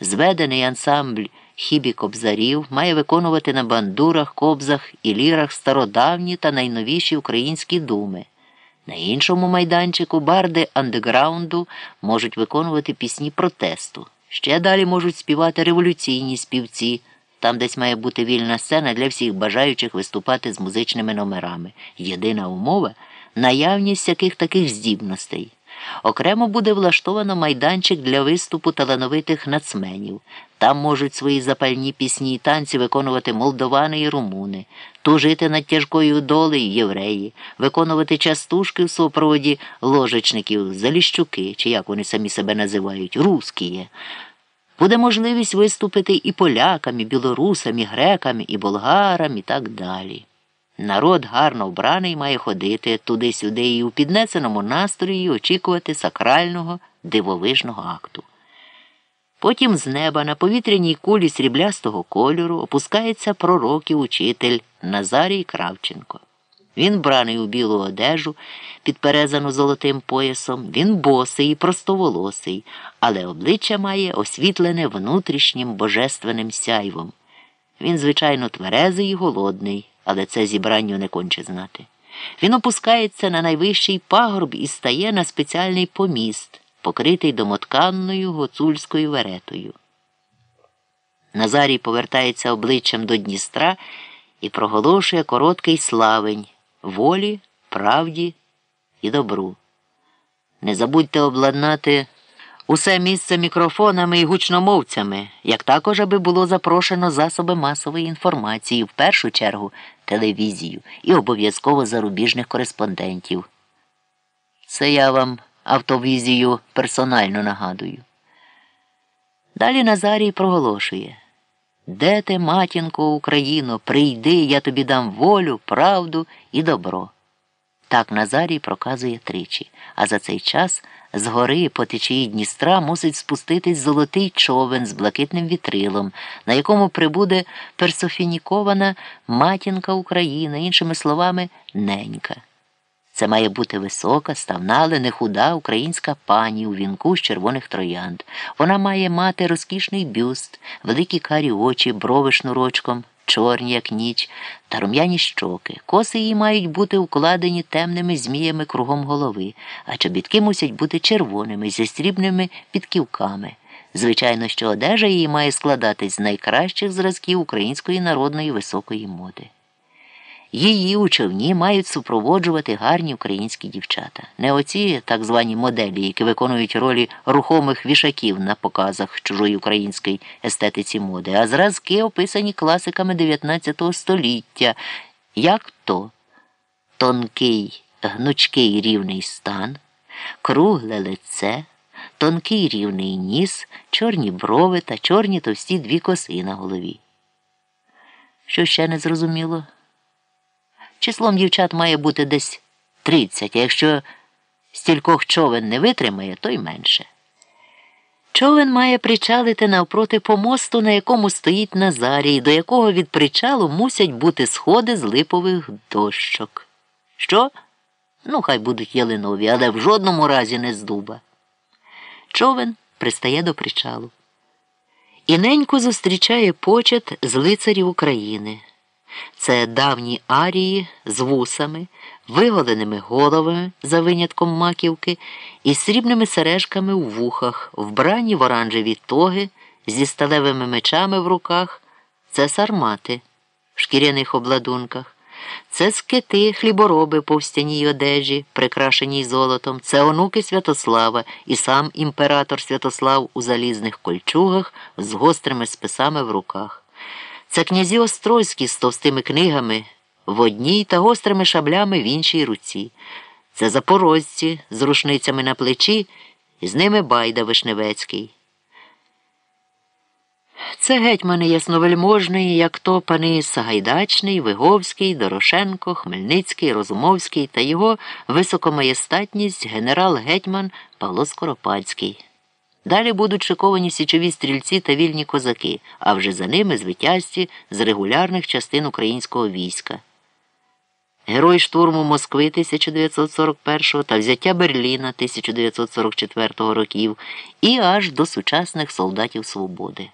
Зведений ансамбль хібі кобзарів має виконувати на бандурах, кобзах і лірах стародавні та найновіші українські думи. На іншому майданчику барди андеграунду можуть виконувати пісні протесту. Ще далі можуть співати революційні співці. Там десь має бути вільна сцена для всіх бажаючих виступати з музичними номерами. Єдина умова наявність яких таких здібностей. Окремо буде влаштовано майданчик для виступу талановитих нацменів. Там можуть свої запальні пісні і танці виконувати молдовани і румуни, тужити над тяжкою долею євреї, виконувати частушки в супроводі ложечників, заліщуки, чи як вони самі себе називають, рускіє. Буде можливість виступити і полякам, і білорусам, і грекам, і болгарам, і так далі. Народ гарно вбраний має ходити туди-сюди і у піднесеному настрої очікувати сакрального дивовижного акту. Потім з неба на повітряній кулі сріблястого кольору опускається пророк і учитель Назарій Кравченко. Він браний у білу одежу, підперезану золотим поясом, він босий і простоволосий, але обличчя має освітлене внутрішнім божественним сяйвом. Він, звичайно, тверезий і голодний, але це зібранню не конче знати. Він опускається на найвищий пагорб і стає на спеціальний поміст, покритий домотканною гоцульською веретою. Назарій повертається обличчям до Дністра і проголошує короткий славень волі, правді і добру. Не забудьте обладнати усе місце мікрофонами і гучномовцями, як також аби було запрошено засоби масової інформації, в першу чергу телевізію і обов'язково зарубіжних кореспондентів. Це я вам автовізію персонально нагадую. Далі Назарій проголошує Де ти, матінко Україно, прийди, я тобі дам волю, правду і добро. Так Назарій проказує тричі, а за цей час з гори по течії Дністра мусить спуститись золотий човен з блакитним вітрилом, на якому прибуде персофінікована матінка України, іншими словами, ненька. Це має бути висока, ставна, але не худа українська пані у вінку з червоних троянд. Вона має мати розкішний бюст, великі карі очі, брови шнурочком чорні, як ніч, та рум'яні щоки. Коси її мають бути укладені темними зміями кругом голови, а чобітки мусять бути червоними, зі срібними підківками. Звичайно, що одежа її має складатись з найкращих зразків української народної високої моди. Її у човні мають супроводжувати гарні українські дівчата, не оці так звані моделі, які виконують ролі рухомих вішаків на показах чужої української естетиці моди, а зразки описані класиками 19 століття, як то тонкий, гнучкий рівний стан, кругле лице, тонкий рівний ніс, чорні брови та чорні товсті дві коси на голові. Що ще не зрозуміло? Числом дівчат має бути десь 30, а якщо стількох човен не витримає, то й менше. Човен має причалити навпроти помосту, на якому стоїть Назарій, до якого від причалу мусять бути сходи з липових дощок. Що? Ну, хай будуть ялинові, але в жодному разі не з дуба. Човен пристає до причалу. І ненько зустрічає почет з лицарів України. Це давні арії з вусами, виголеними головами за винятком маківки і срібними сережками у вухах, вбрані в оранжеві тоги зі сталевими мечами в руках. Це сармати в шкіряних обладунках. Це скити, хлібороби по встяній одежі, прикрашеній золотом, це онуки Святослава і сам імператор Святослав у залізних кольчугах з гострими списами в руках. Це князі Острозькі з товстими книгами в одній та гострими шаблями в іншій руці. Це запорожці з рушницями на плечі, і з ними байда Вишневецький. Це гетьмани ясновельможний, як то пани Сагайдачний, Виговський, Дорошенко, Хмельницький, Розумовський та його високомаєстатність генерал гетьман Павло Скоропадський. Далі будуть шиковані січові стрільці та вільні козаки, а вже за ними звитязці з регулярних частин українського війська. Герой штурму Москви 1941 та взяття Берліна 1944 років і аж до сучасних солдатів свободи.